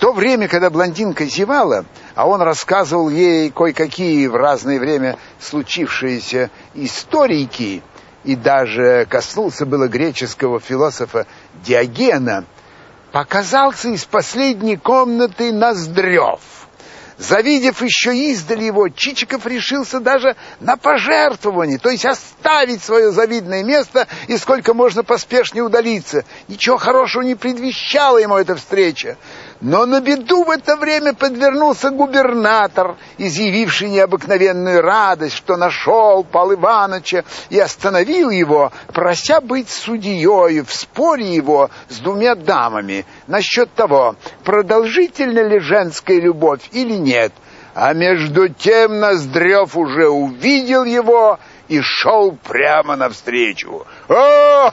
то время, когда блондинка зевала, а он рассказывал ей кое-какие в разное время случившиеся историки, и даже коснулся было греческого философа Диогена, показался из последней комнаты Ноздрев. Завидев еще издали его, Чичиков решился даже на пожертвование, то есть оставить свое завидное место и сколько можно поспешнее удалиться. Ничего хорошего не предвещала ему эта встреча. Но на беду в это время подвернулся губернатор, изъявивший необыкновенную радость, что нашел Пал Ивановича и остановил его, прося быть судьей в споре его с двумя дамами насчет того, продолжительна ли женская любовь или нет. А между тем Ноздрев уже увидел его и шел прямо навстречу. О,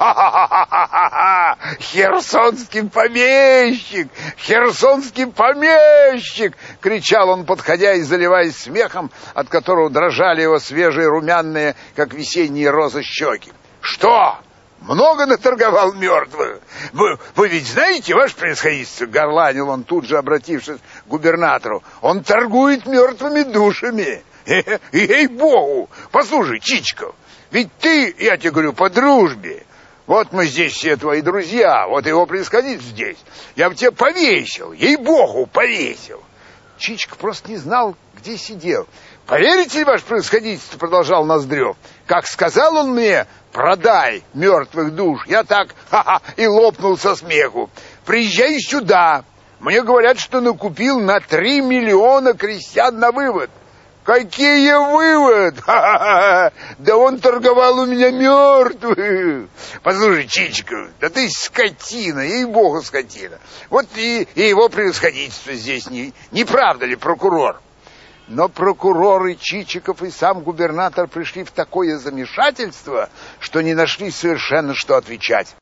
Херсонский помещик! Херсонский помещик! кричал он, подходя и заливаясь смехом, от которого дрожали его свежие румяные, как весенние розы щеки. Что? Много наторговал мертвых. Вы, вы ведь знаете, ваше происходительство, горланил он тут же, обратившись к губернатору. Он торгует мертвыми душами. Ей-богу! Послушай, Чичков, ведь ты, я тебе говорю, по дружбе. Вот мы здесь все твои друзья, вот его происходит здесь. Я бы тебя повесил, ей-богу, повесил. Чичка просто не знал, где сидел. Поверите ли, ваше происходительство, продолжал Ноздрев, как сказал он мне, продай мертвых душ, я так, ха-ха, и лопнул со смеху. Приезжай сюда. Мне говорят, что накупил на три миллиона крестьян на вывод. Какие вывод? Да он торговал у меня мертвых. Послушай, Чичиков, да ты скотина, ей-богу скотина. Вот и, и его превосходительство здесь не, не правда ли, прокурор? Но прокуроры Чичиков и сам губернатор пришли в такое замешательство, что не нашли совершенно что отвечать.